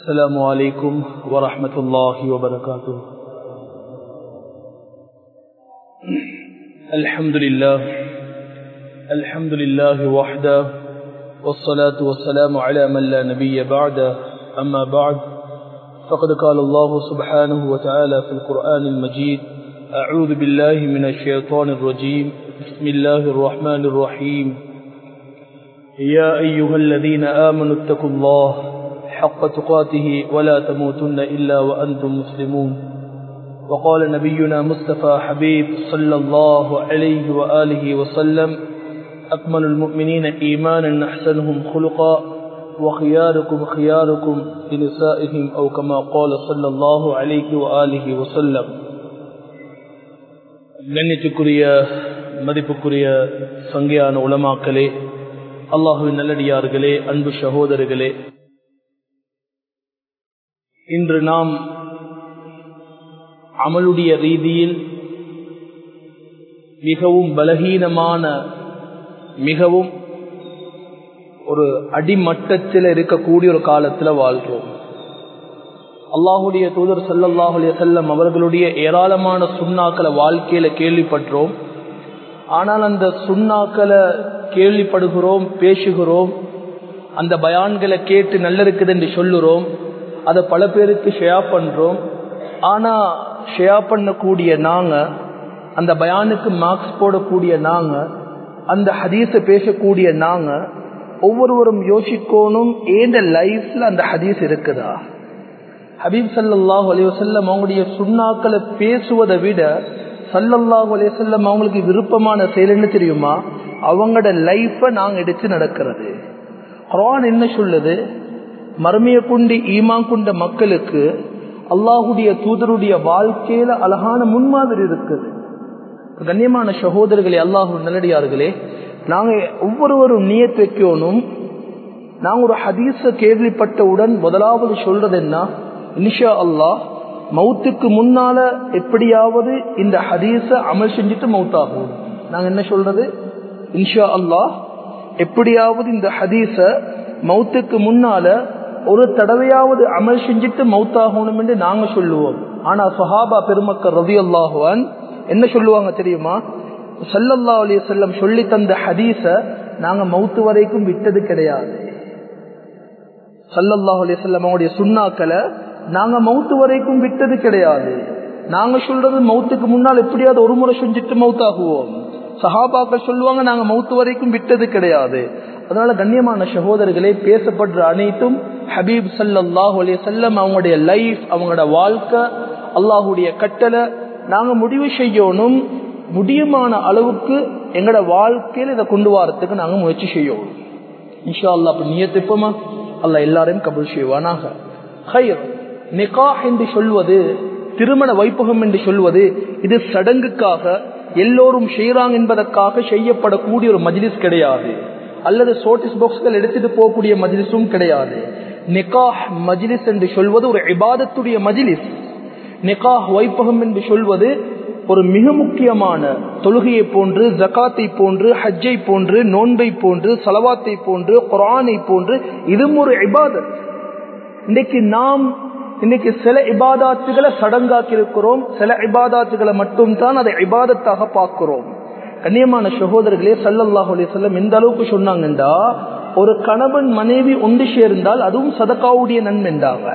السلام عليكم ورحمة الله وبركاته. الحمد لله الحمد لله وحده والصلاة والسلام على من لا نبي بعده. أما بعد فقد قال الله سبحانه وتعالى في القرآن المجيد أعوذ بالله من الشيطان الرجيم بسم الله الرحمن الرحيم. يا أيها الذين آمنوا اتقوا الله حق تقاته ولا تموتن إلا وأنتم مسلمون وقال نبينا مصطفى حبيب صلى الله عليه وآله وسلم أكمل المؤمنين إيمانا أحسنهم خلقا وخياركم خياركم لنسائهم أو كما قال صلى الله عليه وآله وسلم கண்ணியத்துக்குரிய மதிப்புக்குரிய சங்கையான உலமாக்களே அல்லாஹுவின் நல்லடியார்களே அன்பு சகோதரர்களே இன்று நாம் அமலுடைய ரீதியில் மிகவும் பலகீனமான மிகவும் ஒரு அடிமட்டத்தில் இருக்கக்கூடிய ஒரு காலத்தில் வாழ்கிறோம். அல்லாஹுடைய தூதர் சல்லல்லாஹ் செல்லம் அவர்களுடைய ஏராளமான சுண்ணாக்களை வாழ்க்கையில கேள்விப்பட்டோம். ஆனால் அந்த சுண்ணாக்களை கேள்விப்படுகிறோம் பேசுகிறோம் அந்த பயான்களை கேட்டு நல்லாருக்குது என்று சொல்லுறோம். அதை பல பேருக்கு ஷேர் பண்றோம். ஆனா ஷேர் பண்ணக்கூடிய நாங்க அந்த பயானுக்கு மார்க்ஸ் போடக்கூடிய நாங்க அந்த ஹதீஸை பேசக்கூடிய நாங்க ஒவ்வொருவரும் யோசிக்கணும் ஏந்த லைஃப்ல அந்த ஹதீஸ் இருக்குதா? ஹபீப் சல்லாஹ் அலைவசல்லம் அவங்களுடைய சுண்ணாக்களை பேசுவதை விட சல்லல்லாஹு அலைவசல்லம் அவங்களுக்கு விருப்பமான செயல் என்ன தெரியுமா? அவங்களோட லைஃப்பை நாங்க எடுத்து நடக்கிறது. குரான் என்ன சொல்லுது? மர்மைய கொண்டு ஈமா கொண்ட மக்களுக்கு அல்லாஹுடைய தூதருடைய வாழ்க்கையில அழகான முன்மாதிரி இருக்குது. கண்ணியமான சகோதரர்களே அல்லாஹு நல்லடியார்களே நாங்க ஒவ்வொருவரும் நியத் வைக்கணும். நாங்க ஒரு ஹதீஸ கேள்விப்பட்டவுடன் முதலாவது சொல்றது என்ன? இனிஷா அல்லாஹ் மவுத்துக்கு முன்னால எப்படியாவது இந்த ஹதீஸ அமல் செஞ்சுட்டு மவுத்தாகும். நாங்க என்ன சொல்றது? இன்ஷா அல்லாஹ் எப்படியாவது இந்த ஹதீஸ மவுத்துக்கு முன்னால ஒரு தடவையாவது அமல் செஞ்சுட்டு மௌத்தாகணும் என்று நாங்க சொல்லுவோம். ஆனா சஹாபா பெருமக்கள் ரவி அல்லாஹுவான் என்ன சொல்லுவாங்க தெரியுமா? சல்லல்லா அலி செல்லம் சொல்லி தந்த ஹதீஸ நாங்க மௌத்து வரைக்கும் விட்டது கிடையாது. சல்லல்லாஹ் அலி செல்லம் அவங்களுடைய சுண்ணாக்களை நாங்க மௌத்து வரைக்கும் விட்டது கிடையாது. நாங்க சொல்றது மௌத்துக்கு முன்னால் எப்படியாவது ஒரு முறை செஞ்சுட்டு மௌத்தாகுவோம். சஹாபாக்கள் சொல்லுவாங்க நாங்க மௌத்து வரைக்கும் விட்டது கிடையாது. அதனால கண்ணியமான சகோதரர்களே பேசப்படுற அனைத்தும் ஹபீப் சல்லாஹ் அலிய செல்லம் அவங்களுடைய லைஃப் அவங்களோட வாழ்க்கை அல்லாஹுடைய கட்டளை நாங்கள் முடிவு செய்யணும். முடியுமான அளவுக்கு எங்களோட வாழ்க்கையில் இதை கொண்டு வரத்துக்கு நாங்கள் முயற்சி செய்யணும். இன்ஷா அல்லா அப்படி நியத்திப்போமா அல்ல எல்லாரையும் கபுல் செய்வானாக. ஹைர் நிகாஹ் என்று சொல்வது திருமண வைப்பகம் என்று சொல்வது இது சடங்குக்காக எல்லோரும் செய்யறாங்க என்பதற்காக செய்யப்படக்கூடிய ஒரு மஜ்லிஸ் கிடையாது. அல்லது சோட்டிஸ் பாக்ஸ்கள் எடுத்துட்டு போகக்கூடிய மஜ்லிஸும் கிடையாது. நிகாஹ் மஜ்லிஸ் என்று சொல்வது ஒரு இபாதத்துடைய மஜ்லிஸ். நிகாஹ் வைப்பகம் என்று சொல்வது ஒரு மிக முக்கியமான தொழுகையை போன்று ஜக்காத்தை போன்று ஹஜ்ஜை போன்று நோன்பை போன்று சலவாத்தை போன்று குரானை போன்று இதுவும் ஒரு இபாதத். இன்னைக்கு நாம் இன்னைக்கு சில இபாதாத்துகளை சடங்காக்கி இருக்கிறோம் சில இபாதாத்துகளை மட்டும் தான் அதை இபாதத்தாக பார்க்கிறோம். கண்ணியமான சகோதரர்களே சல்லல்லாஹு அலி சொல்லம் எந்த அளவுக்கு சொன்னாங்கண்டா ஒரு கணவன் மனைவி ஒன்று சேர்ந்தால் அதுவும் சதக்காவுடைய நன்மைண்டாங்க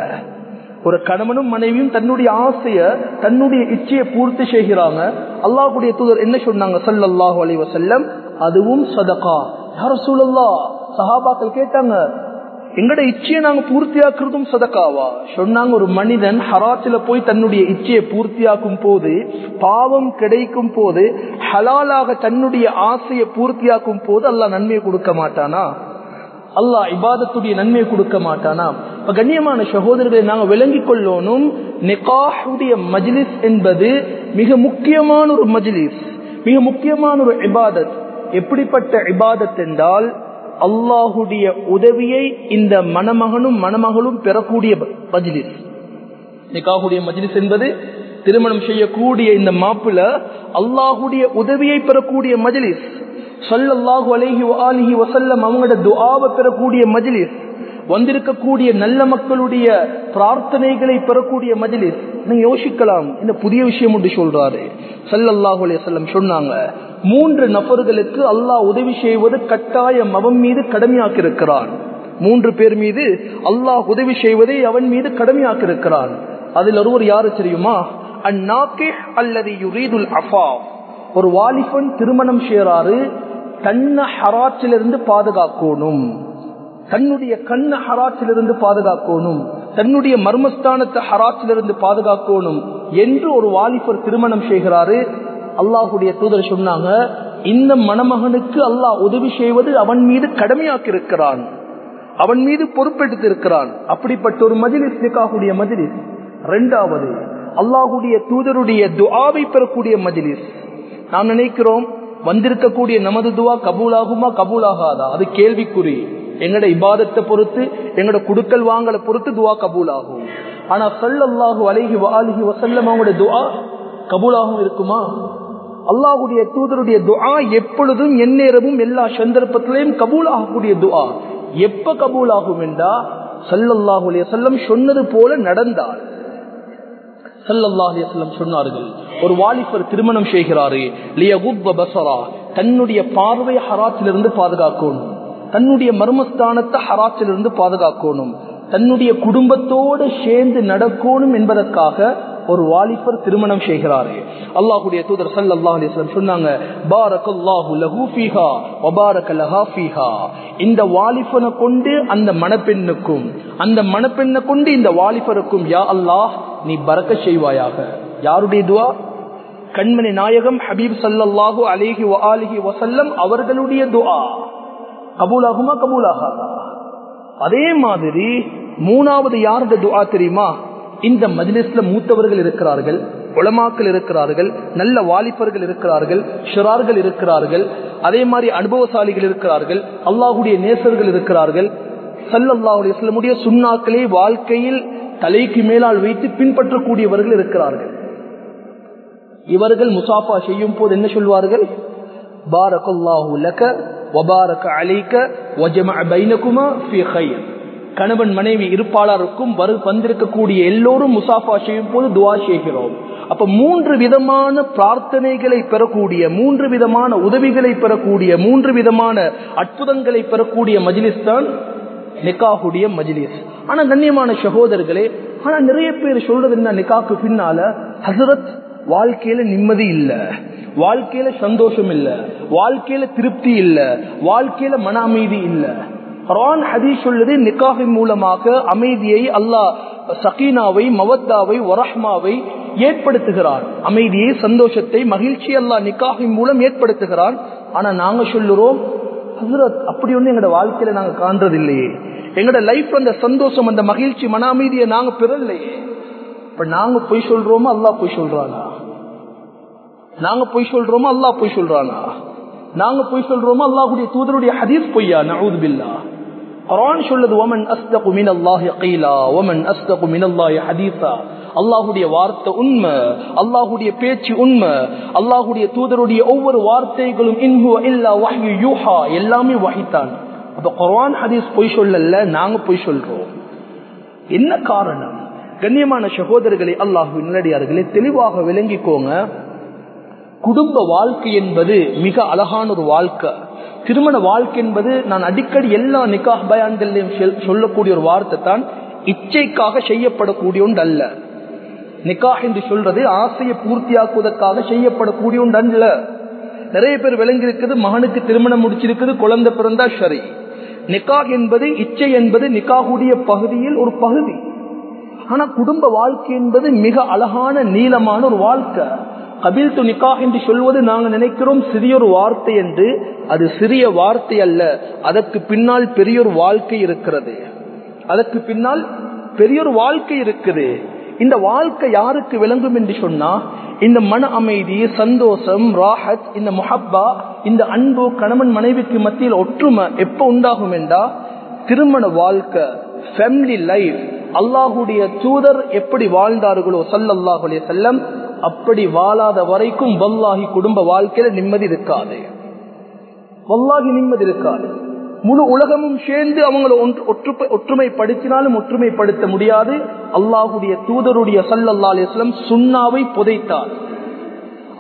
ஒரு கணவனும் மனைவியும் தன்னுடைய ஆசைய தன்னுடைய இச்சையை பூர்த்தி செய்கிறாங்க. அல்லாஹுடைய தூதர் என்ன சொன்னாங்க? சல்லல்லாஹு அலி வசல்லம் அதுவும் சதகா. யார சூழல்லா சஹாபாக்கள் கேட்டாங்க எங்கட இச்சையை நாங்க பூர்த்தியாக்குறதும் சதக்காவா சொன்னாங்க ஒரு மனிதன் ஹராத்துல போய் தன்னுடைய இச்சையை பூர்த்தியாக்கும் போது பாவம் கிடைக்கும் போது ஹலாலாக தன்னுடைய ஆசையை பூர்த்தியாக்கும் போது அல்ல நன்மையை கொடுக்க மாட்டானா? அல்லாஹ் இபாதத்துடைய நன்மையை கொடுக்க மாட்டானா? இப்ப கண்ணியமான சகோதரர்களை நாங்கள் விளங்கிக் கொள்ளணும் நிகாஹுடைய மஜ்லிஸ் என்பது மிக முக்கியமான ஒரு மஜ்லிஸ் மிக முக்கியமான ஒரு இபாதத். எப்படிப்பட்ட இபாதத் என்றால் அல்லாஹுடைய உதவியை இந்த மணமகனும் மணமகளும் பெறக்கூடிய மஜ்லிஸ். நிகாஹுடைய மஜ்லிஸ் என்பது திருமணம் செய்யக்கூடிய இந்த மாப்பிள அல்லாஹுடைய உதவியை பெறக்கூடிய மஜ்லிஸ். சல்லல்லாஹு அலைஹி ஆலிஹி வசல்லம் அவங்களோட துஆவை பெறக்கூடிய மஜ்லிஸ் வந்திருக்கக்கூடிய நல்ல மக்களுடைய பிரார்த்தனைகளை பெறக்கூடிய மஜிலிஸ். நீங்க யோசிக்கலாம் இந்த புதிய விஷயம் ஒன்று சொல்றாரு. சல்லல்லாஹு அலையம் சொன்னாங்க மூன்று நபர்களுக்கு அல்லாஹ் உதவி செய்வது கட்டாயம் அவன் மீது கடமையாக்கி இருக்கிறான். மூன்று பேர் மீது அல்லாஹ் உதவி செய்வதை அவன் மீது கடமையாக்கி இருக்கிறான். அதில் ஒருவர் யாரு தெரியுமா? அந்நாக்கே அல்லது யுரீதுல் அஃபா. ஒரு வாலிபன் திருமணம் செய்யறாரு தன்னை ஹராச்சிலிருந்து பாதுகாக்கணும். தன்னுடைய கண்ண ஹராச்சிலிருந்து பாதுகாக்கணும். தன்னுடைய மர்மஸ்தானத்தை ஹராச்சிலிருந்து பாதுகாக்கணும் என்று ஒரு வாலிபர் திருமணம் செய்கிறாரு. அல்லாஹுடைய தூதர் சொன்னாங்க இந்த மணமகனுக்கு அல்லாஹ் உதவி செய்வது அவன் மீது கடமையாக்கி இருக்கிறான் அவன் மீது பொறுப்பெடுத்து இருக்கிறான் அப்படிப்பட்ட ஒரு மஜிலிஸ் நிக்காகுடைய மஜிலிஸ். ரெண்டாவது அல்லாஹுடைய தூதருடைய துஆவை பெறக்கூடிய மஜிலிஸ். நாம் நினைக்கிறோம் வந்திருக்கக்கூடிய நமது துவா கபூலாகுமா? கபூலாகாதா? அது கேள்விக்குறி. எங்களோட இபாதத்தை பொறுத்து எங்களோட குடுக்கல் வாங்கலை பொறுத்து துவா கபூலாகும். ஆனா சல்லல்லாஹு அழகி வாலிஹி வசல்லம் அவங்களுடைய துவா கபூலாகவும் இருக்குமா? அல்லாஹுடைய தூதருடைய துஆ எப்பொழுதும் எந்நேரமும் எல்லா சந்தர்ப்பத்திலையும் கபூல் ஆகக்கூடிய துஆ எப்ப கபூல் ஆகும் என்றா சல்லல்லாஹு அலைஹி வஸல்லம் சொன்னது போல நடந்தாள் சல்லல்லாஹு சொன்னார்கள் ஒரு வாலிபர் திருமணம் செய்கிறாரு லியகுப்ப தன்னுடைய பார்வை ஹராத்திலிருந்து பாதுகாக்கணும் தன்னுடைய மர்மஸ்தானத்தை ஹராத்திலிருந்து பாதுகாக்கணும் தன்னுடைய குடும்பத்தோடு சேர்ந்து நடக்கணும் என்பதற்காக ஒரு வாலிபர் திருமணம் செய்கிறாரு. அல்லாஹுடைய தூதர் சல்லல்லாஹு அலைஹி சொன்னாங்க பாரக்கல்லாஹு லஹு ஃபீஹா வ லஹா ஃபீஹா. இந்த வாலிபனை கொண்டு அந்த மணப்பெண்ணுக்கும் அந்த மணப்பெண்ணை கொண்டு இந்த வாலிபருக்கும் யா அல்லாஹ் நீ பறக்க செய்வாயாக. யாருடைய துவா? கண்மணி நாயகம் ஹபீப் சல்லல்லாஹு அலைஹி அலிஹி வசல்லம் அவர்களுடைய துஆ கபூலாகுமா கபூலாகாதா? அதே மாதிரி மூணாவது யாருடைய துவா தெரியுமா? இந்த மஜ்லிஸ்ல மூத்தவர்கள் இருக்கிறார்கள் உளமாக்கள் இருக்கிறார்கள் நல்ல வாலிபர்கள் இருக்கிறார்கள் ஷிரார்கள் இருக்கிறார்கள் அதே மாதிரி அனுபவசாலிகள் இருக்கிறார்கள் அல்லாஹுடைய நேசர்கள் இருக்கிறார்கள். சல்லல்லாஹுடைய சொல்லமுடைய சுண்ணாக்களை வாழ்க்கையில் தலைக்கு மேலால் வைத்து பின்பற்றக்கூடியவர்கள் இருக்கிறார்கள். இவர்கள் முசாஃபா செய்யும் போது என்ன சொல்வார்கள்? பாரகல்லாஹு லக்க வபாரக் அலைக்க வஜம பைனகுமா ஃபி கணவன் மனைவி இருப்பாளருக்கும் வரு வந்திருக்கக்கூடிய எல்லோரும் முசாஃபா செய்யும் போது துவா செய்கிறோம். அப்ப மூன்று விதமான பிரார்த்தனைகளை பெறக்கூடிய மூன்று விதமான உதவிகளை பெறக்கூடிய மூன்று விதமான அற்புதங்களை பெறக்கூடிய மஜிலிஸ் தான் நிக்காஹுடைய மஜிலிஸ். ஆனா கண்ணியமான சகோதரர்களே ஆனா நிறைய பேர் சொல்றது என்ன நிக்காக்கு பின்னால? ஹசரத் வாழ்க்கையில நிம்மதி இல்ல. வாழ்க்கையில சந்தோஷம் இல்ல. வாழ்க்கையில திருப்தி இல்ல. வாழ்க்கையில மன அமைதி இல்லை. குரான் ஹதீஸ் சொல்லுது நிக்காஹின் மூலமாக அமைதியை அல்லாஹ் சகீனாவை மவத்தாவை ஒரஹ்மாவை ஏற்படுத்துகிறார் அமைதியை சந்தோஷத்தை மகிழ்ச்சி அல்லாஹ் நிக்காஹின் மூலம் ஏற்படுத்துகிறார் ஆனா நாங்க சொல்லுறோம் ஹசரத் அப்படி ஒண்ணு எங்களோட வாழ்க்கையில நாங்க காண்றது இல்லையே எங்களோட லைஃப் அந்த சந்தோஷம் அந்த மகிழ்ச்சி மன அமைதியை நாங்க பெறலையே இப்ப நாங்க பொய் சொல்றோமோ அல்லா பொய் சொல்றானா நாங்க பொய் சொல்றோமோ அல்லா பொய் சொல்றானா நாங்க பொய் சொல்றோமோ அல்லாஹுடைய தூதருடைய ஹதீஸ் பொய்யா நவுது பில்லா குரான் சொல்லுது ஒமன் அஸ்தகு மின் அல்லாஹி கீலா ஒமன் அஸ்தகு மின் அல்லாஹி ஹதீஸா. அல்லாஹுடைய வார்த்தை உண்மை அல்லாஹுடைய பேச்சு உண்மை அல்லாஹுடைய தூதருடைய ஒவ்வொரு வார்த்தைகளும் இன்ஹு இல்லா வஹ்யு யூஹா எல்லாமே வஹித்தான். அப்ப குரான் ஹதீஸ் பொய் சொல்லல நாங்க பொய் சொல்றோம். என்ன காரணம்? கண்ணியமான சகோதரர்களை அல்லாஹு நல்லடியார்களே தெளிவாக விளங்கிக்கோங்க. குடும்ப வாழ்க்கை என்பது மிக அழகான ஒரு வாழ்க்கை. திருமண வாழ்க்கை என்பது நான் அடிக்கடி எல்லா நிக்காஹ் பயான்களையும் சொல்லக்கூடிய ஒரு வார்த்தை தான் இச்சைக்காக செய்யப்படக்கூடிய ஒன்று அல்ல. நிக்காஹ் என்று சொல்றது ஆசையை பூர்த்தியாக்குவதற்காக செய்யப்படக்கூடிய ஒன்று அல்ல. நிறைய பேர் விளங்கி இருக்குது மகனுக்கு திருமணம் முடிச்சிருக்குது குழந்தை பிறந்தா சரி. நிக்காஹ் என்பது இச்சை என்பது நிக்காகுடைய பகுதியில் ஒரு பகுதி. ஆனா குடும்ப வாழ்க்கை என்பது மிக அழகான நீளமான ஒரு வாழ்க்கை. கபில் து நிக்காஹ் என்று சொல்வது நாங்கள் நினைக்கிறோம் சிறிய ஒரு வார்த்தை என்று. அது சிறிய வார்த்தை அல்ல. அதற்கு பின்னால் பெரியொரு வாழ்க்கை இருக்கிறது. அதற்கு பின்னால் பெரிய ஒரு வாழ்க்கை இருக்குது. இந்த வாழ்க்கை யாருக்கு விளங்கும் என்று சொன்னா இந்த மன அமைதி சந்தோஷம் ராஹத் இந்த முஹப்பா இந்த அன்பு கணவன் மனைவிக்கு மத்தியில் ஒற்றுமை எப்ப உண்டாகும் என்றா திருமண வாழ்க்கை ஃபேமிலி லைஃப் அல்லாஹுடைய தூதர் எப்படி வாழ்ந்தார்களோ சல்லல்லாஹுடைய செல்லம் அப்படி வாழாத வரைக்கும் வல்லாஹி குடும்ப வாழ்க்கையில நிம்மதி இருக்காது. வல்லாஹி நிம்மதி இருக்காது. முழு உலகமும் சேர்ந்து அவங்களை ஒற்றுமைப்படுத்தினாலும் ஒற்றுமைப்படுத்த முடியாது. அல்லாஹுடைய தூதருடைய சல்லல்லா அலிஸ்லம் சுண்ணாவை புதைத்தார்.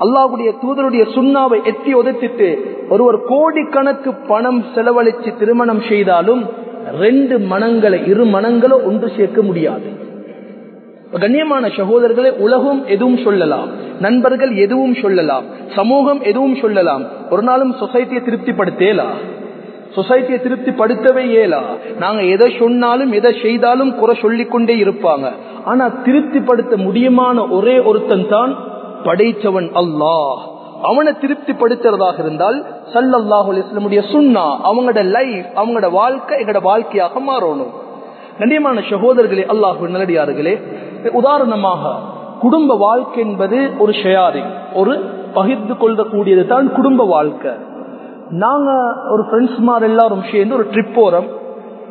அல்லாஹுடைய தூதருடைய சுண்ணாவை எட்டி உதைத்திட்டு ஒருவர் கோடிக்கணக்கு பணம் செலவழித்து திருமணம் செய்தாலும் ரெண்டு மனங்களை இரு மனங்களை ஒன்று சேர்க்க முடியாது. கண்ணியமான சகோதரர்களை உலகம் எதுவும் சொல்லலாம். நண்பர்கள் எதுவும் சொல்லலாம். சமூகம் எதுவும் சொல்லலாம். ஒரு நாளும் சொசைட்டியை திருப்திப்படுத்தேலா? சொசைட்டியை திருப்திப்படுத்தவே இயலா நாங்க எதை சொன்னாலும் எதை செய்தாலும் குறை சொல்லிக்கொண்டே இருப்பாங்க. ஆனா திருப்திப்படுத்த முடியுமான ஒரே ஒருத்தன் தான் படைத்தவன் அல்லாஹ். அவனை திருப்திப்படுத்துறதாக இருந்தால் சல்லல்லாஹு இஸ்லமுடைய சுண்ணா அவங்களோட லைஃப் அவங்களோட வாழ்க்கை எங்களோட வாழ்க்கையாக மாறணும். கண்ணியமான சகோதரர்களே அல்லாஹு நல்லடியார்களே உதாரணமாக குடும்ப வாழ்க்கை என்பது ஒரு ஷேரிங் ஒரு பகிர்ந்து கொள்ளக்கூடியது தான் குடும்ப வாழ்க்கை. நாங்க ஒரு ஃப்ரெண்ட்ஸ் மாதிரி எல்லாரும் சேர்ந்து ஒரு ட்ரிப் போறோம்.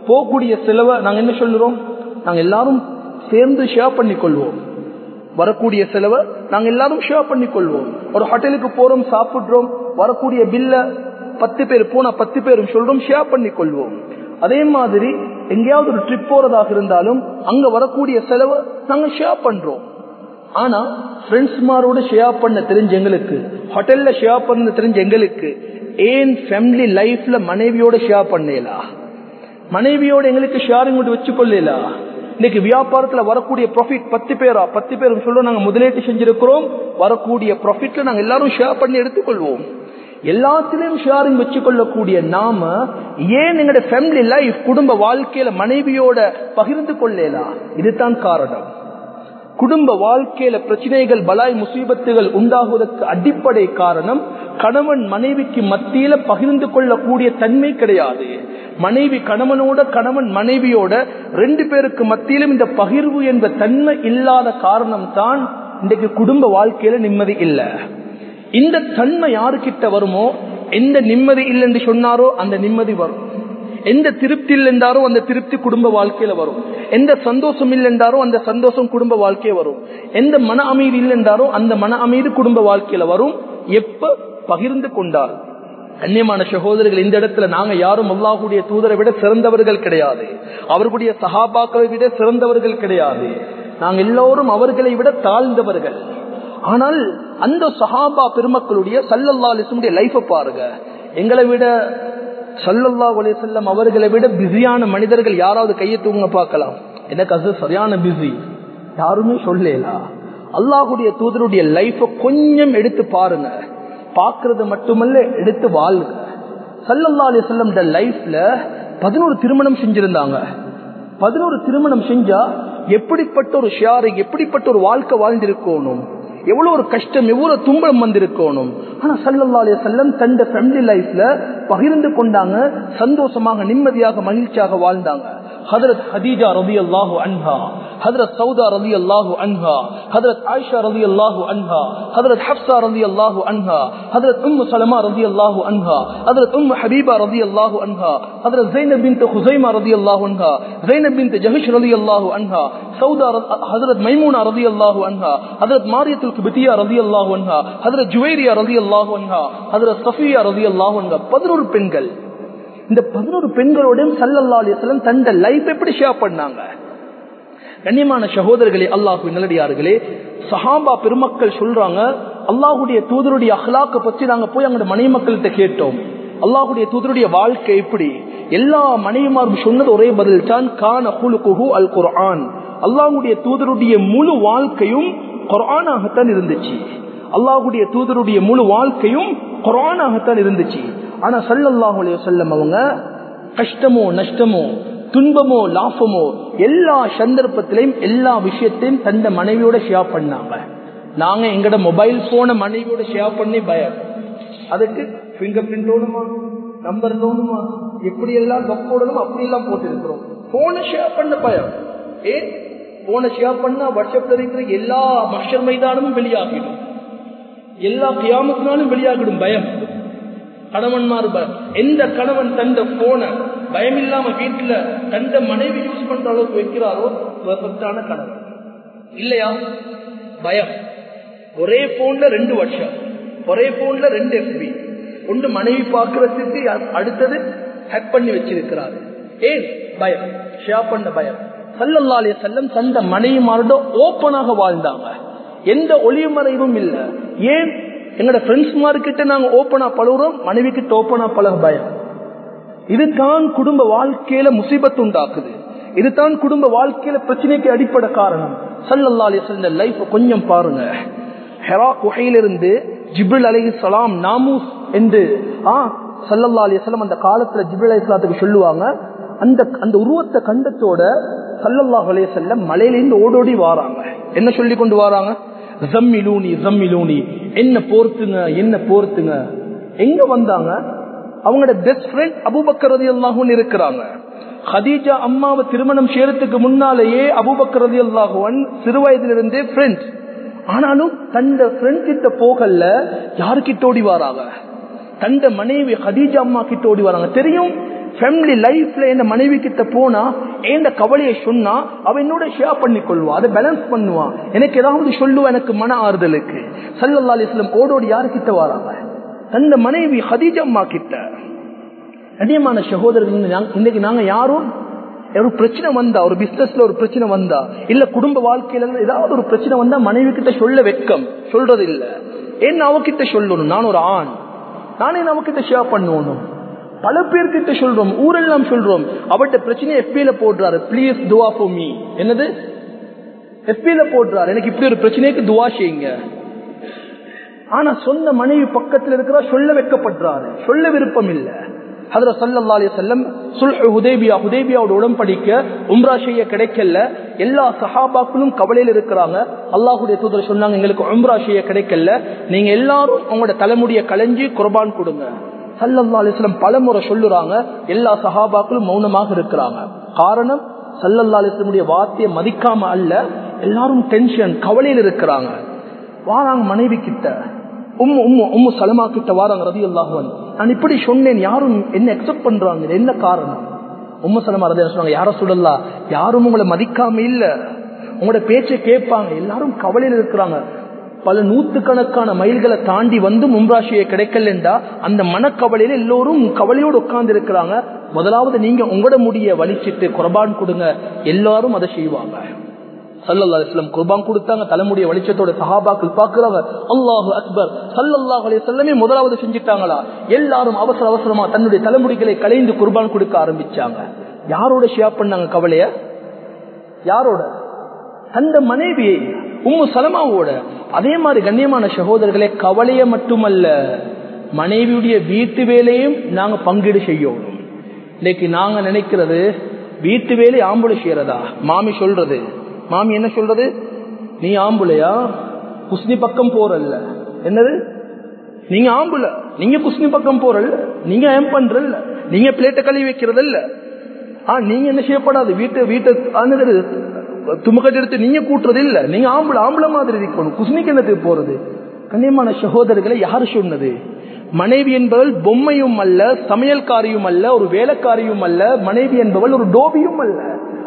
போகக்கூடிய செலவை நாங்க என்ன சொல்லுறோம்? நாங்க எல்லாரும் சேர்ந்து ஷேர் பண்ணி கொள்வோம் வரக்கூடிய செலவை நாங்க எல்லாரும் ஷேர் பண்ணி கொள்வோம் ஒரு ஹோட்டலுக்கு போறோம் சாப்பிடுறோம் வரக்கூடிய பில்ல பத்து பேர் போனா பத்து பேரும் சொல்றோம் ஷேர் பண்ணி கொள்வோம் அதே மாதிரி எங்கேயாவது ஒரு ட்ரிப் போறதாக இருந்தாலும் அங்க வரக்கூடிய செலவை நாங்க ஷேர் பண்றோம். ஆனா ஃப்ரெண்ட்ஸ்மாரோட ஷேர் பண்ண தெரிஞ்ச எங்களுக்கு ஹோட்டல்ல ஷேர் பண்ண தெரிஞ்ச எங்களுக்கு ஏன் ஃபேமிலி லைஃப்ல மனைவியோட ஷேர் பண்ணலா? மனைவியோட எங்களுக்கு ஷேரிங் வச்சு கொள்ளலா இன்னைக்கு வியாபாரத்துல வரக்கூடிய ப்ராஃபிட் பத்து பேரா? பத்து பேரும் சொல்ல நாங்க முதலீட்டு செஞ்சிருக்கிறோம் வரக்கூடிய ப்ராஃபிட்ல நாங்க எல்லாரும் ஷேர் பண்ணி எடுத்துக்கொள்வோம். எல்லாத்திலையும் ஷேரிங் வச்சு கொள்ளக்கூடிய நாம ஏன் எங்களோட ஃபேமிலி லைஃப் குடும்ப வாழ்க்கையில மனைவியோட பகிர்ந்து கொள்ளலாம் இதுதான் காரணம். குடும்ப வாழ்க்கையில பிரச்சனைகள் பலாய் முசீபத்துகள் உண்டாகுவதற்கு அடிப்படை காரணம் கணவன் மனைவிக்கு மத்தியில பகிர்ந்து கொள்ளக்கூடிய தன்மை கிடையாது. மனைவி கணவனோட கணவன் மனைவியோட ரெண்டு பேருக்கு மத்தியிலும் இந்த பகிர்வு என்ற தன்மை இல்லாத காரணம் தான் இன்றைக்கு குடும்ப வாழ்க்கையில நிம்மதி இல்லை. இந்த தன்மை யாருக்கிட்ட வருமோ எந்த நிம்மதி இல்லை என்று சொன்னாரோ அந்த நிம்மதி வரும். எந்த திருப்தி இல்லை என்றாரோ அந்த திருப்தி குடும்ப வாழ்க்கையில வரும். எந்த சந்தோஷம் இல்லை என்றாரோ அந்த சந்தோஷம் குடும்ப வாழ்க்கைய வரும். எந்த மன அமைதி இல்லைன்றாரோ அந்த மன அமைதி குடும்ப வாழ்க்கையில வரும். எப்ப? பகிர்ந்து கொண்டார் கண்ணியமான சகோதரர்கள் இந்த இடத்துல நாங்க யாரும் அல்லாஹுடைய தூதரை விட சிறந்தவர்கள் கிடையாது. அவர்களுடைய சகாபாக்களை விட சிறந்தவர்கள் கிடையாது. நாங்க எல்லோரும் அவர்களை விட தாழ்ந்தவர்கள். ஆனால் அந்த சஹாபா பெருமக்களுடைய சல்லல்லா அலிசமுடைய லைஃப பாருங்க. எங்களை விட சல்லல்லா அலிசல்லம் அவர்களை விட பிஸியான மனிதர்கள் யாராவது கையை தூங்க பார்க்கலாம். எனக்கு அது சரியான பிஸி யாருமே சொல்லலா அல்லாஹுடைய தூதருடைய லைஃப கொஞ்சம் எடுத்து பாருங்க. பாக்குறது மட்டுமல்ல எடுத்து வாழ்க. சல்லல்லா அலிசல்லம் லைஃப்ல பதினோரு திருமணம் செஞ்சிருந்தாங்க. பதினோரு திருமணம் செஞ்சா எப்படிப்பட்ட ஒரு ஷியாரை எப்படிப்பட்ட ஒரு வாழ்க்கை வாழ்ந்திருக்கணும்? எவ்வளவு ஒரு கஷ்டம் எவ்வளவு துன்பம் வந்திருக்கணும். ஆனா சல்லல்லா அலைய செல்லம் தந்த ஃபேமிலி லைஃப்ல பகிர்ந்து கொண்டாங்க சந்தோஷமாக நிம்மதியாக மகிழ்ச்சியாக வாழ்ந்தாங்க. ஹதரத் ஹதீஜா ரபி அல்லாஹு அன்ஹா. ஹதரத் சவுதா ரதி அல்லாஹு அன்ஹா ஹதரத் ஆயிஷா ரதி அல்லாஹு அன்ஹா ஹதரத் ஹப்சா ரதி அல்லாஹு அன்ஹா ஹதரத் உம்மு சலமா ரதி அல்லாஹு அன்ஹா ஹதரத் உம்மு ஹபீபா ரதி அல்லாஹு அன்ஹா ஹதரத் ஜைனப் பின் ஹுசைமா ரதி அல்லாஹு அன்ஹா ஜைனப் பின் ஜஹிஷ் ரதி அல்லாஹு அன்ஹா சவுதா ஹதரத் மைமூனா ரதி அல்லாஹு அன்ஹா ஹதரத் மாரியத்துல் குபித்தியா ரதி அல்லாஹு அன்ஹா ஹதரத் ஜுவைரியா ரதி அல்லாஹு அன்ஹா ஹதரத் சஃபியா ரதி அல்லாஹு அன்ஹா பதினோரு பெண்கள் இந்த பதினோரு பெண்களோடையும் சல்லல்லா அலிஸ்லம் தந்த லைஃப் எப்படி ஷேர் பண்ணாங்க கண்ணியமான சகோதரர்களே அல்லாஹு நல்லடியார்களே சஹாம்பா பெருமக்கள் சொல்றாங்க அல்லாஹுடைய தூதருடைய அஹ்லாக்க பற்றி நாங்க போய் அங்க மனைவி மக்கள்கிட்ட கேட்டோம். அல்லாஹுடைய தூதருடைய வாழ்க்கை எப்படி? எல்லா மனைவிமாரும் சொன்னது ஒரே பதில் தான் கான குலுகுஹு அல் குர்ஆன். அல்லாஹுடைய தூதருடைய முழு வாழ்க்கையும் குரானாகத்தான் இருந்துச்சு. அல்லாஹுடைய தூதருடைய முழு வாழ்க்கையும் குரானாகத்தான் இருந்துச்சு. ஆனா சல்லல்லாஹு அலைய செல்லம் அவங்க கஷ்டமோ நஷ்டமோ துன்பமோ லாபமோ எல்லா சந்தர்ப்பத்திலையும் எல்லா விஷயத்தையும் தந்த மனைவியோட ஷேர் பண்ணாங்க. நாங்க எங்கட மொபைல் போன மனைவியோட ஷேர் பண்ணி பயம் அதுக்கு பிங்கர் பிரிண்ட் ஓடுமா? நம்பர் தோணுமா? எப்படி எல்லாம் தொக்கோடணும் அப்படி எல்லாம் போட்டு இருக்கிறோம் போனை ஷேர் பண்ண பயம். ஏன் போன ஷேர் பண்ணா வாட்ஸ்அப்ல இருக்கிற எல்லா மஷர் மைதானமும் வெளியாகிடும். எல்லா கியாமத்தினாலும் வெளியாகிடும் பயம். கணவன்மார் எந்த கணவன் தந்த போனை பயம் இல்லாம வீட்டுல தந்த மனைவி யூஸ் பண்ற அளவுக்கு வைக்கிறாரோ பெர்ஃபெக்டான கணவன். இல்லையா? பயம். ஒரே போன்ல ரெண்டு வருஷம் ஒரே போன்ல ரெண்டு எஃபி ஒன்று மனைவி பார்க்கறதுக்கு அடுத்தது ஹேக் பண்ணி வச்சிருக்கிறாரு. ஏன்? பயம். ஷேர் பண்ண பயம். சல்லல்லா செல்லம் வஸல்லம் தந்த மனைவிமாரோட ஓப்பனாக வாழ்ந்தாங்க. எந்த ஒளிமறைவும் இல்லை. ஏன் எங்களோட ஃப்ரெண்ட்ஸ் மார்க்கிட்ட நாங்க ஓப்பனா பழகுறோம் மனைவி கிட்ட ஓப்பனா பழக பயம். இதுதான் குடும்ப வாழ்க்கையில முசிபத்து உண்டாக்குது. இதுதான் குடும்ப வாழ்க்கையில பிரச்சனைக்கு அடிப்படை காரணம். சல்லல்லா அலிஸ்ல லைஃப் கொஞ்சம் பாருங்க. ஹெரா குகையிலிருந்து ஜிபுல் அலி சலாம் நாமூஸ் என்று ஆ சல்லல்லா அலிஸ்லாம் அந்த காலத்துல ஜிபுலயே சலாத்துக்கு சொல்லுவாங்க. அந்த அந்த உருவத்தை கண்டத்தோட சல்லல்லாஹ் செல்ல மலையிலேருந்து ஓடோடி வாராங்க. என்ன சொல்லி கொண்டு வாராங்க? ஜம்மிலூனி ஜம்மிலூனி என்ன போர்த்துங்க என்ன போர்த்துங்க? எங்க வந்தாங்க? அவங்களோட பெஸ்ட் ஃப்ரெண்ட் அபுபக்கர் ரதி இருக்கிறாங்க. ஹதீஜா அம்மாவை திருமணம் செய்யறதுக்கு முன்னாலேயே அபுபக்கரதி எல்லாகுவன் சிறு வயதிலிருந்தே ஃப்ரெண்ட் ஆனாலும் தந்த ஃப்ரெண்ட் கிட்ட போகல யாருக்கிட்ட ஓடி வராங்க? தந்த மனைவி ஹதீஜா அம்மா கிட்ட ஓடி வராங்க. தெரியும்? ஃபேமிலி லைஃப்ல என் மனைவி கிட்ட போனா எந்த கவலையை சொன்னா அவ என்னோட ஷேர் பண்ணி கொள்வா. அதை பேலன்ஸ் பண்ணுவான் எனக்கு ஏதாவது சொல்லுவா எனக்கு மன ஆறுதலுக்கு. சல்லல்லா அலிஸ்லம் ஓடோடி யாருக்கிட்ட வராங்க? தந்த மனைவி ஹதீஜம்மா கிட்ட. கண்ணியமான சகோதரர்கள் இன்னைக்கு நாங்க யாரும் ஒரு பிரச்சனை வந்தா ஒரு பிசினஸ்ல ஒரு பிரச்சனை வந்தா இல்ல குடும்ப வாழ்க்கையில ஏதாவது ஒரு பிரச்சனை வந்தா மனைவி கிட்ட சொல்ல வெக்கம் சொல்றது இல்ல ஏன் அவகிட்ட சொல்லணும்? நான் ஒரு ஆண். நானே அவகிட்ட ஷேர் பண்ணணும். பல பேர்கிட்ட சொல்றோம் ஊரெல்லாம் சொல்றோம். அவட்ட பிரச்சனையை எஃபில போடுறாரு. பிளீஸ் துவா ஃபோ மீ என்னது? எஃபில போடுறாரு. எனக்கு இப்படி ஒரு பிரச்சனைக்கு துவா செய்யுங்க. ஆனா சொந்த மனைவி பக்கத்தில் இருக்கிறா சொல்ல வைக்கப்படுறாரு. சொல்ல விருப்பம் இல்ல. அதுல சல்லா அலி செல்லம் சுல் ஹுதேபியா ஹுதேபியாவோட உடம்படிக்க உம்ரா செய்ய கிடைக்கல. எல்லா சஹாபாக்களும் கவலையில் இருக்கிறாங்க. அல்லாஹுடைய தூதர் சொன்னாங்க எங்களுக்கு உம்ரா செய்ய கிடைக்கல. நீங்க எல்லாரும் உங்களோட தலைமுடிய களைஞ்சி குர்பான் கொடுங்க. சல்லல்லா அலிஸ்லம் பலமுறை சொல்லுறாங்க. எல்லா சஹாபாக்களும் மௌனமாக இருக்கிறாங்க. காரணம் சல்லல்லா அலிஸ்லமுடைய வார்த்தையை மதிக்காம அல்ல எல்லாரும் டென்ஷன் கவலையில் இருக்கிறாங்க. வாராங்க மனைவி கிட்ட. உம்மு உம்மு உம்மு சலமா கிட்ட வாராங்க ரதி அல்லாஹன் நான் இப்படி சொன்னேன் யாரும் என்ன அக்செப்ட் பண்றாங்க? என்ன காரணம்? உம்மு சலமா ரதி சொன்னாங்க யார சொல்லலாம் யாரும் உங்களை மதிக்காம இல்ல. உங்களோட பேச்சை கேட்பாங்க. எல்லாரும் கவலையில் இருக்கிறாங்க. பல நூற்றுக்கணக்கான மைல்களை தாண்டி வந்து மும்ராசியை கிடைக்கலண்டா அந்த மனக்கவலையில எல்லோரும் கவலையோடு உட்கார்ந்து இருக்கிறாங்க முதலாவது நீங்க உங்களோட முடிய வலிச்சிட்டு குர்பான் கொடுங்க. எல்லாரும் அதை செய்வாங்க. சல்லல்லா குர்பான் கொடுத்தாங்க. தலைமுடிய வெளிச்சத்தோட சஹாபாக்கள் பாக்குறாங்க அல்லாஹு அக்பர். சல்லல்லாஹ் அலிஸ்லமே முதலாவது செஞ்சுட்டாங்களா? எல்லாரும் அவசர அவசரமா தன்னுடைய தலைமுடிகளை கலைந்து குர்பான் கொடுக்க ஆரம்பிச்சாங்க. யாரோட ஷியா பண்ணாங்க கவலைய? யாரோட? அந்த மனைவியை. உம்மு சலமாவோட அதே மாதிரி கண்ணியமான சகோதரர்களே கவலைய மட்டுமல்ல மனைவியுடைய வீட்டு வேலையும் நாங்க பங்கீடு செய்யணும். இன்னைக்கு நாங்க நினைக்கிறது வீட்டு வேலை ஆம்புலை செய்யறதா? மாமி சொல்றது. மாமி என்ன சொல்றது? நீ ஆம்புலையா குஸ்னி பக்கம் போறல்ல. என்னது? நீங்க ஆம்புல நீங்க குஸ்னி பக்கம் போறல்ல. நீங்க ஏம் பண்றல்ல? நீங்க பிளேட்டை கழுவி வைக்கிறதில்ல. ஆஹ் ஆ நீங்க என்ன செய்யப்படாது? வீட்டை வீட்டை துமுக்கட்டு எடுத்து நீங்க கூட்டுறது இல்ல. நீங்க ஆம்பளை ஆம்பளை மாதிரி இருக்கணும். குஸ்னிக்கு என்னத்துக்கு போறது? கண்ணியமான சகோதரர்களை யாரு சொன்னது? மனைவி என்பவள் பொம்மையும் அல்ல சமையல்காரியும் அல்ல ஒரு வேலைக்காரியும் அல்ல மனைவி என்பவள் ஒரு டோபியும் அல்ல.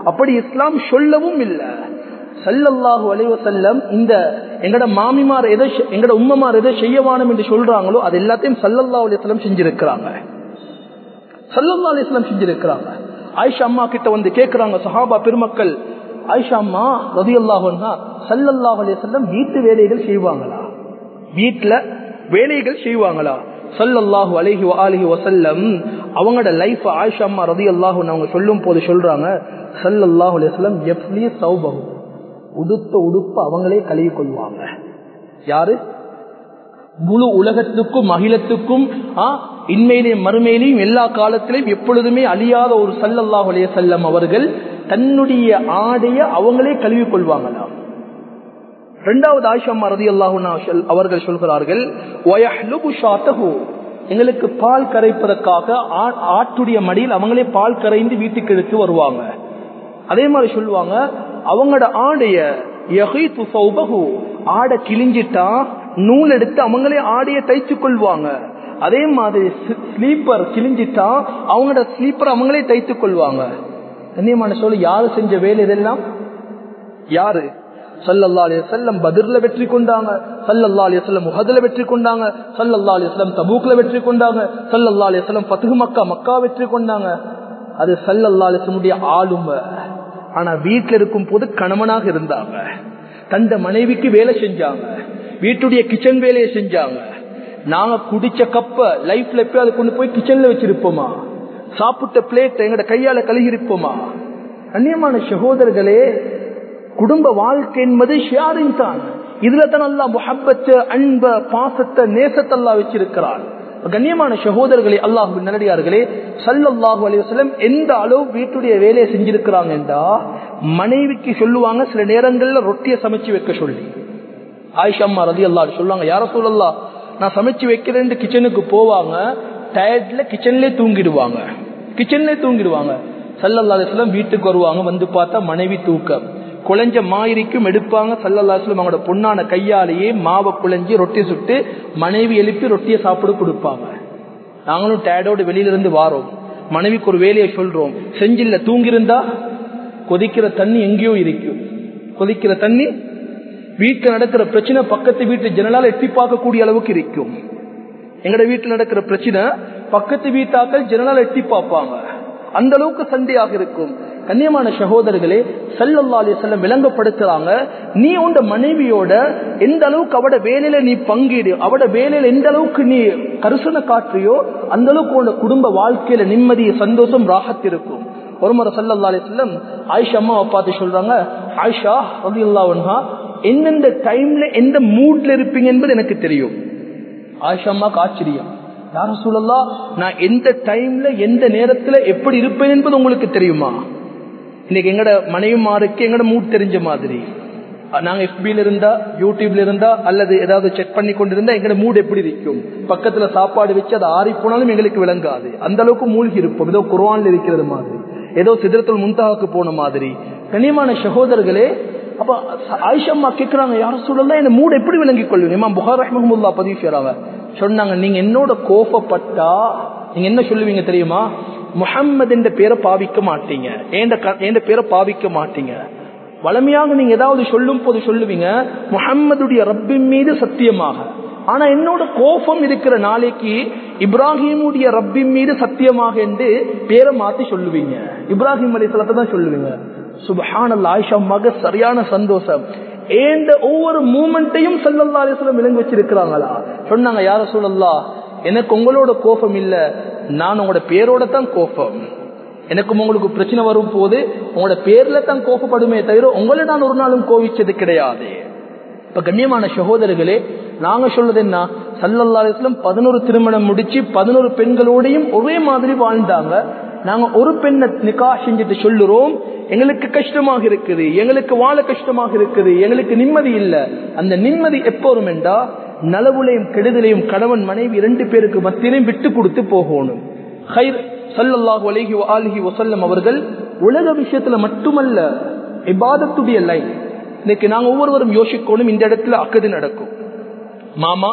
அப்படி இஸ்லாம் சொல்லவும் இல்லை. சல்லல்லாஹு அலைவ செல்லம் இந்த எங்கட மாமிமார் எதை எங்கட உம்மமார் எதை செய்யவானும் என்று சொல்றாங்களோ அது எல்லாத்தையும் சல்லல்லா அலிஸ்லம் செஞ்சிருக்கிறாங்க. சல்லல்லா அலிஸ்லம் செஞ்சிருக்கிறாங்க. ஆயிஷா அம்மா கிட்ட வந்து கேட்கிறாங்க சஹாபா பெருமக்கள் ஆயிஷா அம்மா ரதி அல்லாஹா சல்லல்லாஹ் அலிசல்லம் வீட்டு வேலைகள் செய்வாங்களா? வீட்டுல வேலைகள் செய்வாங்களா? சல்லல்லாஹு அலஹி அலஹி வசல்லம் அவங்களோட லைஃப் ஆயிஷா அம்மா ரதி அல்லாஹுன்னு அவங்க சொல்லும் போது சொல்றாங்க சல்லல்லாஹு அலிஸ்லம் எஃப்லி சௌபகு உடுத்த உடுப்பு அவங்களே கழுவி கொள்வாங்க. யாரு? முழு உலகத்துக்கும் அகிலத்துக்கும் இன்மையிலையும் மறுமையிலையும் எல்லா காலத்திலையும் எப்பொழுதுமே அழியாத ஒரு சல்லல்லாஹு அலைய செல்லம் அவர்கள் தன்னுடைய ஆடைய அவங்களே கழுவி கொள்வாங்களாம் இரண்டாவது ஆயிஷம்மா ரதி அல்லாஹூ அவர்கள் சொல்கிறார்கள் எங்களுக்கு பால் கரைப்பதற்காக ஆட்டுடைய மடியில் அவங்களே பால் கரைந்து வீட்டுக்கு எடுத்து வருவாங்க. அதே மாதிரி சொல்லுவாங்க அவங்களோட ஆடைய ஆடை கிழிஞ்சிட்டா நூல் எடுத்து அவங்களே ஆடைய தைச்சு கொள்வாங்க. அதே மாதிரி ஸ்லீப்பர் கிழிஞ்சிட்டா அவங்களோட ஸ்லீப்பர் அவங்களே தைத்து கொள்வாங்க. கண்ணியமான சொல்லு யாரு செஞ்ச வேலை இதெல்லாம்? யாரு? சல்லல்லா அலி செல்லம் பதிர்ல வெற்றி கொண்டாங்க. சல்லல்லா அலி செல்லம் முகதுல வெற்றி கொண்டாங்க. சல்லல்லா அலி செல்லம் தபூக்ல வெற்றி கொண்டாங்க. சல்லல்லா செல்லம் பத்துகு மக்கா மக்கா வெற்றி கொண்டாங்க. அது சல்லல்லா அலிசனுடைய ஆளுமை. ஆனா வீட்டுல இருக்கும் போது கணவனாக இருந்தாங்க. தந்த மனைவிக்கு வேலை செஞ்சாங்க. வீட்டுடைய கிச்சன் வேலையை செஞ்சாங்க. நாங்க குடிச்ச கப்ப லைஃப்ல எப்பயும் அதை கொண்டு போய் கிச்சன்ல வச்சிருப்போமா? சாப்பிட்ட பிளேட்டை எங்கட கையால கழுகிருப்போமா கண்ணியமான சகோதரர்களே குடும்ப வாழ்க்கை என்பது ஷியாரின் தான். இதுல தான் அல்லா முஹப்பத்து அன்ப பாசத்தை நேசத்தல்லா வச்சிருக்கிறான். கண்ணியமான சகோதரர்களே அல்லாஹு நல்லடியார்களே சல்லாஹு அலிவசலம் எந்த அளவு வீட்டுடைய வேலையை செஞ்சிருக்கிறாங்க என்றா மனைவிக்கு சொல்லுவாங்க சில நேரங்கள்ல ரொட்டியை சமைச்சு வைக்க சொல்லி. ஆயிஷம்மா ரதி அல்லா சொல்லுவாங்க யார சொல்லலா நான் சமைச்சு வைக்கிறேன் கிச்சனுக்கு போவாங்க டயர்ட்ல கிச்சன்லயே தூங்கிடுவாங்க. கிச்சன்லயே தூங்கிடுவாங்க. சல்லல்லா வீட்டுக்கு வருவாங்க வந்து பார்த்தா மனைவி தூக்கம். குழஞ்ச மாயிரிக்கும் எடுப்பாங்க சல்லல்லாஸ்லம் அவங்களோட பொண்ணான கையாலேயே மாவை குழஞ்சி ரொட்டி சுட்டு மனைவி எழுப்பி ரொட்டியை சாப்பிட கொடுப்பாங்க. நாங்களும் டயர்டோடு வெளியிலிருந்து வாரோம். மனைவிக்கு ஒரு வேலையை சொல்றோம். செஞ்சில்ல தூங்கிருந்தா கொதிக்கிற தண்ணி எங்கேயோ இருக்கும் கொதிக்கிற தண்ணி வீட்டில் நடக்கிற பிரச்சனை பக்கத்து வீட்டு ஜனலால் எட்டி பார்க்கக்கூடிய அளவுக்கு இருக்கும். எங்கட வீட்டுல நடக்கிற பிரச்சனை பக்கத்து வீட்டாக்கள் ஜனநாள் எட்டி பார்ப்பாங்க. அந்த அளவுக்கு சண்டையாக இருக்கும். கண்ணியமான சகோதரர்களே சல்லல்லா அலி செல்லம் விளங்கப்படுத்துறாங்க நீ உண்ட மனைவியோட எந்த அளவுக்கு அவட வேலையில நீ பங்கீடு அவட வேலையில எந்த அளவுக்கு நீ கருசனை காற்றியோ அந்த அளவுக்கு உன்னோட குடும்ப வாழ்க்கையில நிம்மதி சந்தோஷம் ராகத்திருக்கும் ஒரு முறை சல்லல்லா அலி செல்லம் ஆயிஷா அம்மாவை பார்த்து சொல்றாங்க ஆயிஷா ரவி எந்தெந்த டைம்ல எந்த மூட்ல இருப்பீங்க என்பது எனக்கு தெரியும். ஆயிஷம்மாக்கு ஆச்சரியம். யாரும் சொல்லலாம் நான் எந்த டைம்ல எந்த நேரத்துல எப்படி இருப்பேன் என்பது உங்களுக்கு தெரியுமா? இன்னைக்கு எங்கட மனைவிமாருக்கு எங்கட மூட் தெரிஞ்ச மாதிரி. நாங்க எஃபில இருந்தா யூடியூப்ல இருந்தா அல்லது ஏதாவது செக் பண்ணி கொண்டிருந்தா எங்கட மூட் எப்படி இருக்கும்? பக்கத்துல சாப்பாடு வச்சு அதை ஆறி போனாலும் எங்களுக்கு விளங்காது. அந்த அளவுக்கு மூழ்கி இருப்போம். ஏதோ குர்வான்ல இருக்கிறது மாதிரி. ஏதோ சிதறத்தில் முன்தாவுக்கு போன மாதிரி. கனியமான சகோதரர்களே அப்ப ஆயிஷம்மா கேட்கிறாங்க யாரும் சொல்லலாம் என்ன மூட எப்படி விளங்கிக் கொள்வீங்க இமாம் புகார் ரஹ்மஹமுல்லா பதிவு செய்யறாங்க சொன்னாங்க நீங்க என்னோட கோபப்பட்டா நீங்க என்ன சொல்லுவீங்க தெரியுமா? முகம்மது என்ற பேரை பாவிக்க மாட்டீங்க. என்ற பேரை பாவிக்க மாட்டீங்க? வளமையாக நீங்க ஏதாவது சொல்லும் போது சொல்லுவீங்க முகம்மதுடைய ரப்பின் மீது சத்தியமாக. ஆனா என்னோட கோபம் இருக்கிற நாளைக்கு இப்ராஹிமுடைய ரப்பின் மீது சத்தியமாக என்று பேரை மாத்தி சொல்லுவீங்க. இப்ராஹிம் அலி தான் சொல்லுவீங்க. சுபஹான ஆயிஷா மக சரியான சந்தோஷம். ஏந்த ஒவ்வொரு மூமெண்ட்டையும் சல்லல்லா அலிஸ்லாம் விளங்கி வச்சிருக்கிறாங்களா சொன்னாங்க யார சொல்லலாம் எனக்கு உங்களோட கோபம் இல்ல. நான் உங்களோட பேரோட தான் கோபம். எனக்கும் உங்களுக்கு பிரச்சனை வரும் போது உங்களோட பேர்ல தான் கோபப்படுமே தவிர உங்களை நான் ஒரு நாளும் கோவிச்சது கிடையாது. இப்ப கண்ணியமான சகோதரர்களே நாங்க சொல்றது என்ன? சல்லல்லா அலிஸ்லம் பதினோரு திருமணம் முடிச்சு பதினோரு பெண்களோடையும் ஒரே மாதிரி வாழ்ந்தாங்க. நாங்க ஒரு பெண்ணை நிக்கா செஞ்சுட்டு சொல்லுறோம். எங்களுக்கு கஷ்டமாக இருக்குது. எங்களுக்கு வாழ கஷ்டமாக இருக்குது. எங்களுக்கு நிம்மதி இல்ல. அந்த நிம்மதி எப்போதும் என்றா நலவுலையும் கெடுதலையும் கணவன் மனைவி இரண்டு பேருக்கு மத்தியிலையும் விட்டு கொடுத்து போகணும். ஹைர் சல்லாஹு அலஹி ஆலிஹி வசல்லம் அவர்கள் உலக விஷயத்துல மட்டுமல்ல இபாதத்துடைய லைன். இன்னைக்கு நாங்க ஒவ்வொருவரும் யோசிக்கணும் இந்த இடத்துல அக்கது நடக்கும். மாமா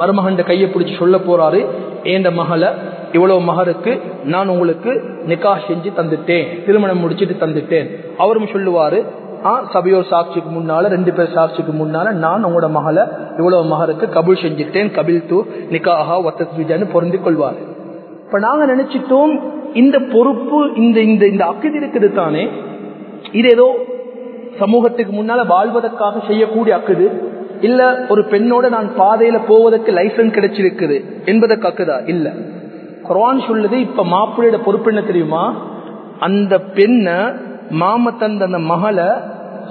மருமகண்ட கையை பிடிச்சி சொல்ல போறாரு. ஏண்ட மகளை இவ்வளவு மகருக்கு நான் உங்களுக்கு நிக்கா செஞ்சு தந்துட்டேன். திருமணம் முடிச்சிட்டு தந்துட்டேன். அவரும் சொல்லுவாரு ஆ சபையோர் சாட்சிக்கு முன்னால ரெண்டு பேர் சாட்சிக்கு முன்னால நான் உங்களோட மகளை இவ்வளவு மகருக்கு கபுல் செஞ்சுட்டேன். கபில் தூ நிக்காஹா ஒத்தன்னு பொருந்தி கொள்வார். இப்ப நாங்க நினைச்சிட்டோம் இந்த பொறுப்பு இந்த இந்த இந்த அக்கதி இருக்குது தானே. இது ஏதோ சமூகத்துக்கு முன்னால வாழ்வதற்காக செய்யக்கூடிய அக்குது. இல்ல ஒரு பெண்ணோட நான் பாதையில போவதற்கு லைசன்ஸ் கிடைச்சிருக்குது என்பதற்கு அக்குதா இல்ல. குரான் சொல்லுது இப்ப மாப்பிள்ளையோட பொறுப்பு என்ன தெரியுமா? அந்த பெண்ணை மாம தந்த அந்த மகளை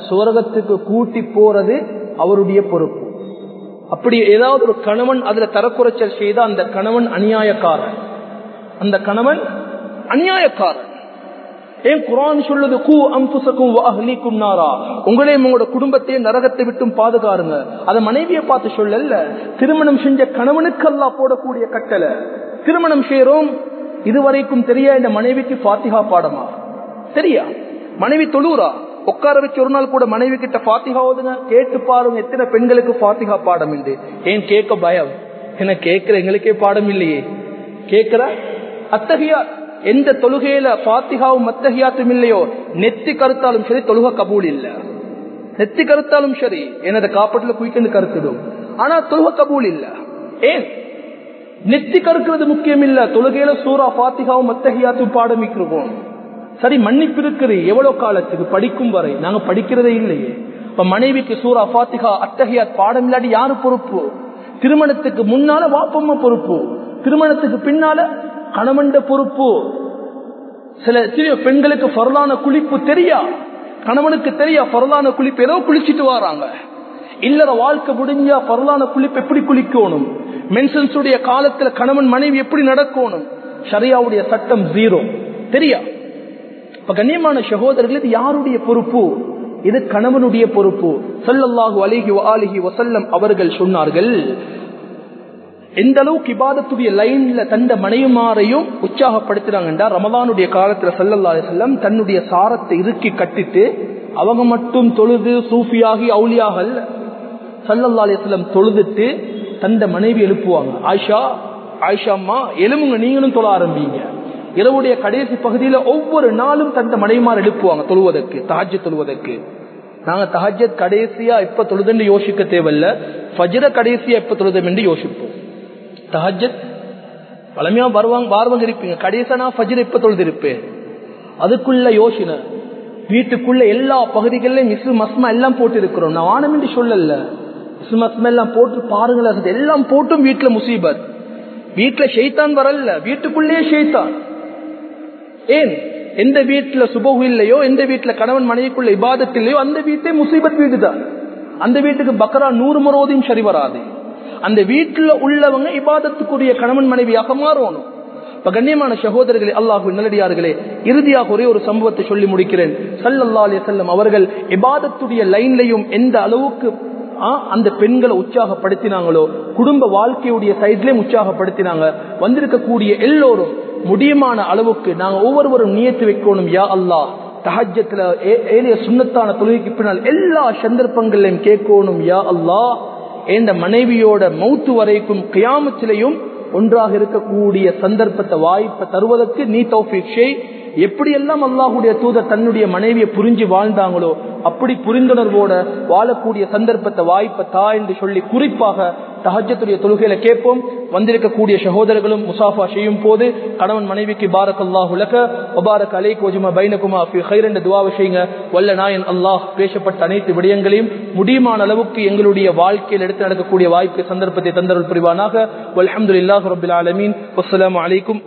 சுவரகத்துக்கு கூட்டி போறது அவருடைய பொறுப்பு. அப்படி ஏதாவது ஒரு கணவன் அதுல தரக்குறைச்சல் செய்த அந்த கணவன் அநியாயக்காரன். அந்த கணவன் அநியாயக்காரன். ஏன் குரான் சொல்லுது கூ அம்புசக்கும் வாஹ்லிக்கும் நாரா. உங்களையும் உங்களோட குடும்பத்தையும் நரகத்தை விட்டும் பாதுகாருங்க. அதை மனைவியை பார்த்து சொல்லல திருமணம் செஞ்ச கணவனுக்கு அல்லா போடக்கூடிய கட்டளை. திருமணம் செய்யறோம் இதுவரைக்கும் தெரியா? இந்த மனைவிக்கு பாத்திகா பாடமா? தெரியா? மனைவி தொழுறா? உட்கார வச்சு ஒரு நாள் கூட மனைவி கிட்ட பாத்திகா ஓதுங்க கேட்டு பாருங்க எத்தனை பெண்களுக்கு பாத்திகா பாடம் இல்லை ஏன் கேட்க பயம்? என்ன கேட்கிற எங்களுக்கே பாடம் இல்லையே. கேட்கிற? அத்தகையா எந்த தொழுகையில பாத்திகாவும் அத்தகையாத்தும் இல்லையோ நெத்தி கருத்தாலும் சரி தொழுக கபூல் இல்ல. நெத்தி கருத்தாலும் சரி எனது காப்பட்டுல குயிக்கன்னு கருத்துடும். ஆனா தொழுக கபூல் இல்ல. ஏன்? நெத்தி கருக்கிறது முக்கியம் இல்ல தொழுகையில சூரா பாத்திகாவும் மத்தகையாத்தும் பாடமிக்கிறோம் சரி மன்னிப்பு இருக்குது எவ்வளவு காலத்துக்கு? படிக்கும் வரை. நாங்க படிக்கிறதே இல்லையே. இப்ப மனைவிக்கு சூரா பாத்திகா அத்தகையாத் பாடம் இல்லாட்டி யாரு பொறுப்பு? திருமணத்துக்கு முன்னால வாப்பம்மா பொறுப்பு. திருமணத்துக்கு பின்னால கணவண்ட பொறுப்பு. சில சிறிய பெண்களுக்கு பொருளான குளிப்பு தெரியா? கணவனுக்கு தெரியா? பொருளான குளிப்பு? ஏதோ குளிச்சிட்டு வராங்க. இல்லற வாழ்க்கை முடிஞ்சா பொருளான குளிப்பு எப்படி குளிக்கணும்? மென்சன்ஸுடைய காலத்தில் கணவன் மனைவி எப்படி நடக்கணும்? ஷரியாவுடைய சட்டம் ஜீரோ தெரியா? இப்ப கண்ணியமான சகோதரர்கள் இது யாருடைய பொறுப்பு? இது கணவனுடைய பொறுப்பு. சல்லல்லாஹு அலிஹி அலிஹி வசல்லம் அவர்கள் சொன்னார்கள் எந்த அளவுக்கு இபாதத்துடைய லைன்ல தந்த மனைவிமாரையும் உற்சாகப்படுத்துறாங்கன்றா ரமதானுடைய காலத்துல சல்லல்லா செல்லம் தன்னுடைய சாரத்தை இறுக்கி கட்டிட்டு அவங்க மட்டும் தொழுது சூஃபியாகி அவுலியாகல் சல்லல்லா அலிஸ்லம் தொழுதுட்டு தந்த மனைவி எழுப்புவாங்க. ஆயிஷா ஆயிஷா அம்மா எலும்புங்க நீங்களும் தொழ ஆரம்பிங்க. இரவுடைய கடைசி பகுதியில ஒவ்வொரு நாளும் தந்த மனைவிமார் எழுப்புவாங்க தொழுவதற்கு தஹஜ் தொழுவதற்கு. நாங்க தஹஜத் கடைசியா எப்ப தொழுதுன்னு யோசிக்க தேவையில்ல. ஃபஜ்ர கடைசியா எப்ப தொழுதும் என்று யோசிப்போம். தஹஜத் பழமையா வருவாங்க பார்வங்க இருப்பீங்க. கடைசியா நான் ஃபஜ்ர எப்ப தொழுது இருப்பேன் அதுக்குள்ள யோசனை. வீட்டுக்குள்ள எல்லா பகுதிகளிலும் மிஸ் மஸ்மா எல்லாம் போட்டு இருக்கிறோம் நான் வானம் என்று சொல்லல. எல்லாம் போட்டு பாருங்களேன் எல்லாம் போட்டும் வீட்டுல முசீபத். வீட்டுல ஷெய்தான் வரல வீட்டுக்குள்ளேயே ஷெய்தான் ஏன்? எந்த வீட்டுல சுபகு இல்லையோ எந்த வீட்டுல கணவன் மனைவிக்குள்ள இபாதத் இல்லையோ அந்த வீட்டே முசீபத் வீடுதான். அந்த வீட்டுக்கு பக்கரா நூறு முறோதையும் சரி வராது. அந்த வீட்டுல உள்ளவங்க இபாதத்துக்குரிய கணவன் மனைவியாக மாறணும். இப்ப கண்ணியமான சகோதரர்களே அல்லாஹு நல்லடியார்களே இறுதியாக ஒரே ஒரு சம்பவத்தை சொல்லி முடிக்கிறேன். சல்லல்லா அலி செல்லம் அவர்கள் இபாதத்துடைய லைன்லையும் எந்த அளவுக்கு அந்த பெண்களை உற்சாகப்படுத்தினாங்களோ குடும்ப வாழ்க்கையுடைய சைட்லயும் உற்சாகப்படுத்தினாங்க. வந்திருக்கக்கூடிய எல்லோரும் முடியுமான அளவுக்கு நாங்க ஒவ்வொருவரும் நியத்து வைக்கணும் யா அல்லா தஹஜத்துல ஏழைய சுண்ணத்தான தொழுகைக்கு பின்னால் எல்லா சந்தர்ப்பங்களையும் கேட்கணும் யா அல்லா என்ற மனைவியோட மௌத்து வரைக்கும் கியாமத்திலையும் ஒன்றாக இருக்கக்கூடிய சந்தர்ப்பத்தை வாய்ப்பை தருவதற்கு நீ தௌஃபிக் எப்படியெல்லாம் அல்லாஹுடைய தூதர் தன்னுடைய மனைவியை புரிஞ்சு வாழ்ந்தாங்களோ அப்படி புரிந்துணர்வோட வாழக்கூடிய சந்தர்ப்பத்தை வாய்ப்பை தா என்று சொல்லி குறிப்பாக தஹஜத்துடைய தொழுகையில கேட்போம். வந்திருக்கக்கூடிய சகோதரர்களும் முசாஃபா செய்யும் போது கணவன் மனைவிக்கு பாரக் அல்லாஹ் உலக ஒபாரக் அலை கோஜுமா பைனகுமா ஹைரண்ட துவா விஷயங்க வல்ல நாயன் அல்லாஹ் பேசப்பட்ட அனைத்து விடயங்களையும் முடியுமான அளவுக்கு எங்களுடைய வாழ்க்கையில் எடுத்து நடக்கக்கூடிய வாய்ப்பு சந்தர்ப்பத்தை தந்தருள் புரிவானாக. வல்ஹம்துலில்லாஹ் ரபுல் ஆலமீன். அஸ்லாம் வலைக்கும்